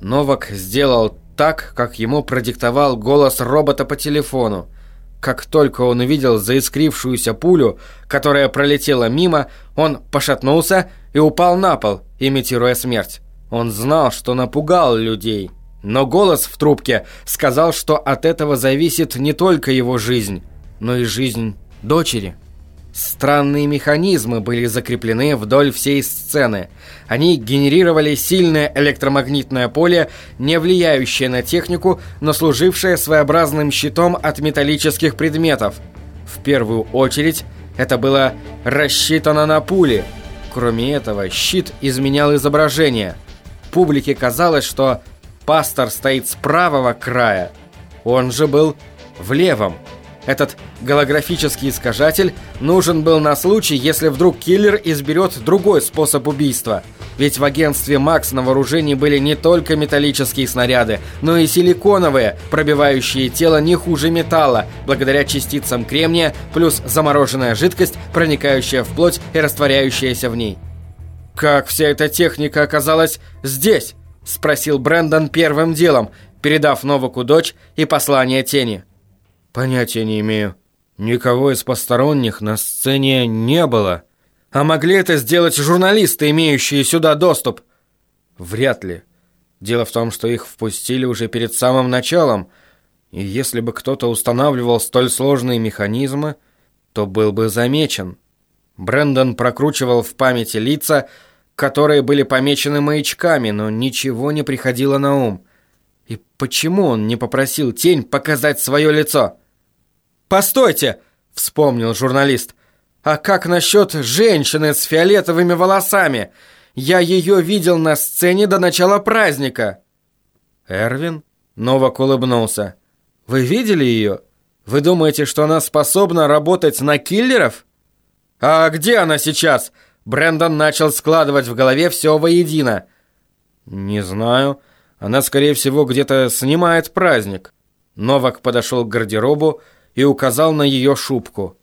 Новак сделал так, как ему продиктовал голос робота по телефону. Как только он увидел заискрившуюся пулю, которая пролетела мимо, он пошатнулся и упал на пол, имитируя смерть. Он знал, что напугал людей, но голос в трубке сказал, что от этого зависит не только его жизнь, но и жизнь дочери. Странные механизмы были закреплены вдоль всей сцены. Они генерировали сильное электромагнитное поле, не влияющее на технику, но служившее своеобразным щитом от металлических предметов. В первую очередь, это было рассчитано на пули. Кроме этого, щит изменял изображение. Публике казалось, что пастор стоит с правого края. Он же был в левом. Этот голографический искажатель нужен был на случай, если вдруг киллер изберет другой способ убийства. Ведь в агентстве «Макс» на вооружении были не только металлические снаряды, но и силиконовые, пробивающие тело не хуже металла, благодаря частицам кремния, плюс замороженная жидкость, проникающая в плоть и растворяющаяся в ней. «Как вся эта техника оказалась здесь?» – спросил Брэндон первым делом, передав Новаку дочь и послание тени. «Понятия не имею. Никого из посторонних на сцене не было. А могли это сделать журналисты, имеющие сюда доступ?» «Вряд ли. Дело в том, что их впустили уже перед самым началом, и если бы кто-то устанавливал столь сложные механизмы, то был бы замечен». Брэндон прокручивал в памяти лица, которые были помечены маячками, но ничего не приходило на ум. И почему он не попросил тень показать свое лицо? «Постойте!» — вспомнил журналист. «А как насчет женщины с фиолетовыми волосами? Я ее видел на сцене до начала праздника». «Эрвин?» — Новак улыбнулся. «Вы видели ее? Вы думаете, что она способна работать на киллеров?» «А где она сейчас?» Брэндон начал складывать в голове все воедино. «Не знаю. Она, скорее всего, где-то снимает праздник». Новак подошел к гардеробу и указал на ее шубку.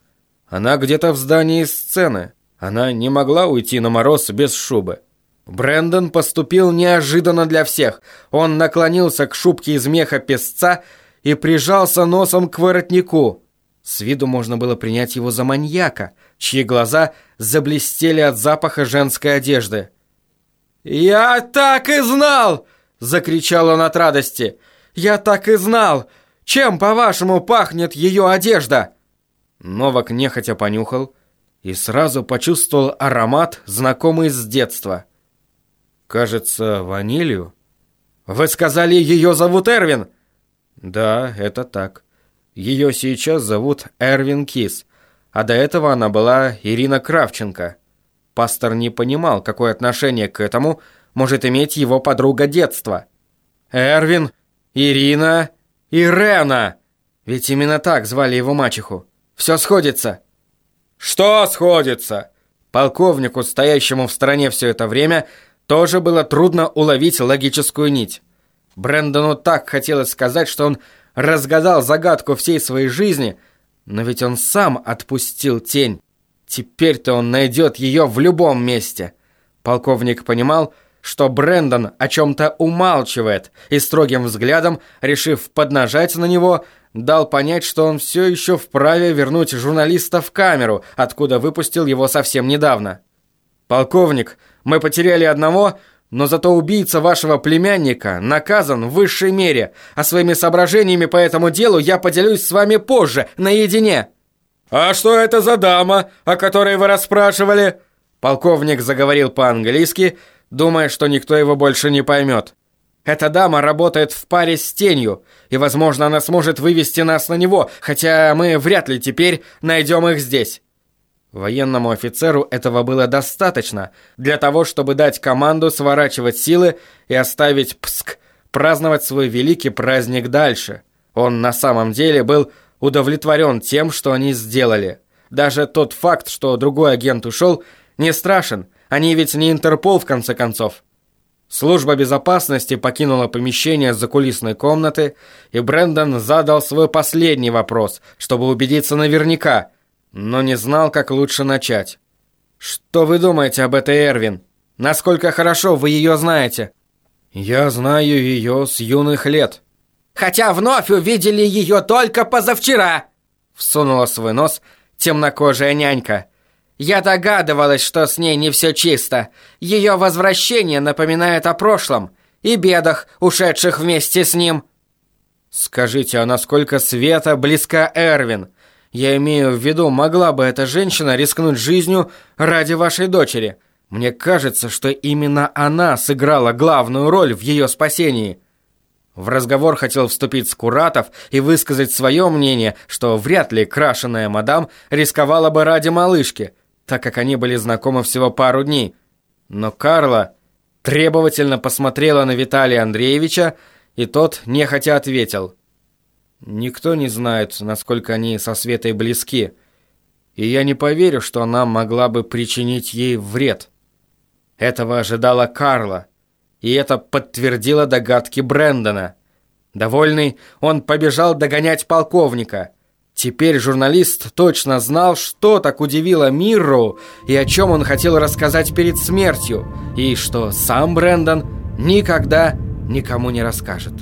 Она где-то в здании сцены. Она не могла уйти на мороз без шубы. Брэндон поступил неожиданно для всех. Он наклонился к шубке из меха песца и прижался носом к воротнику. С виду можно было принять его за маньяка, чьи глаза заблестели от запаха женской одежды. «Я так и знал!» — закричал он от радости. «Я так и знал! Чем, по-вашему, пахнет ее одежда?» Новак нехотя понюхал и сразу почувствовал аромат, знакомый с детства. «Кажется, ванилью?» «Вы сказали, ее зовут Эрвин?» «Да, это так. Ее сейчас зовут Эрвин Кис, а до этого она была Ирина Кравченко». Пастор не понимал, какое отношение к этому может иметь его подруга детства. «Эрвин, Ирина...» «Ирена!» Ведь именно так звали его мачеху. Все сходится. «Что сходится?» Полковнику, стоящему в стороне все это время, тоже было трудно уловить логическую нить. Брэндону так хотелось сказать, что он разгадал загадку всей своей жизни, но ведь он сам отпустил тень. Теперь-то он найдет ее в любом месте. Полковник понимал, что Брендон о чем-то умалчивает, и строгим взглядом, решив поднажать на него, дал понять, что он все еще вправе вернуть журналиста в камеру, откуда выпустил его совсем недавно. «Полковник, мы потеряли одного, но зато убийца вашего племянника наказан в высшей мере, а своими соображениями по этому делу я поделюсь с вами позже, наедине». «А что это за дама, о которой вы расспрашивали?» Полковник заговорил по-английски, думая, что никто его больше не поймет. Эта дама работает в паре с тенью, и, возможно, она сможет вывести нас на него, хотя мы вряд ли теперь найдем их здесь. Военному офицеру этого было достаточно для того, чтобы дать команду сворачивать силы и оставить Пск праздновать свой великий праздник дальше. Он на самом деле был удовлетворен тем, что они сделали. Даже тот факт, что другой агент ушел, не страшен – они ведь не Интерпол, в конце концов. Служба безопасности покинула помещение закулисной комнаты, и Брэндон задал свой последний вопрос, чтобы убедиться наверняка, но не знал, как лучше начать. «Что вы думаете об этой Эрвин? Насколько хорошо вы ее знаете?» Я знаю ее с юных лет. Хотя вновь увидели ее только позавчера. Всунула свой нос темнокожая нянька. Я догадывалась, что с ней не все чисто. Ее возвращение напоминает о прошлом и бедах, ушедших вместе с ним. Скажите, а насколько Света близка Эрвин? Я имею в виду, могла бы эта женщина рискнуть жизнью ради вашей дочери? Мне кажется, что именно она сыграла главную роль в ее спасении. В разговор хотел вступить Скуратов и высказать свое мнение, что вряд ли крашеная мадам рисковала бы ради малышки, так как они были знакомы всего пару дней. Но Карла требовательно посмотрела на Виталия Андреевича, и тот нехотя ответил. «Никто не знает, насколько они со Светой близки, и я не поверю, что она могла бы причинить ей вред». Этого ожидала Карла, и это подтвердило догадки Брэндона. Довольный, он побежал догонять полковника. Теперь журналист точно знал, что так удивило Мирроу и о чем он хотел рассказать перед смертью, и что сам Брэндон никогда никому не расскажет.